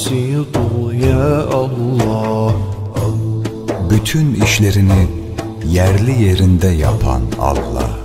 بسيط يا الله Bütün işlerini yerli yerinde yapan Allah.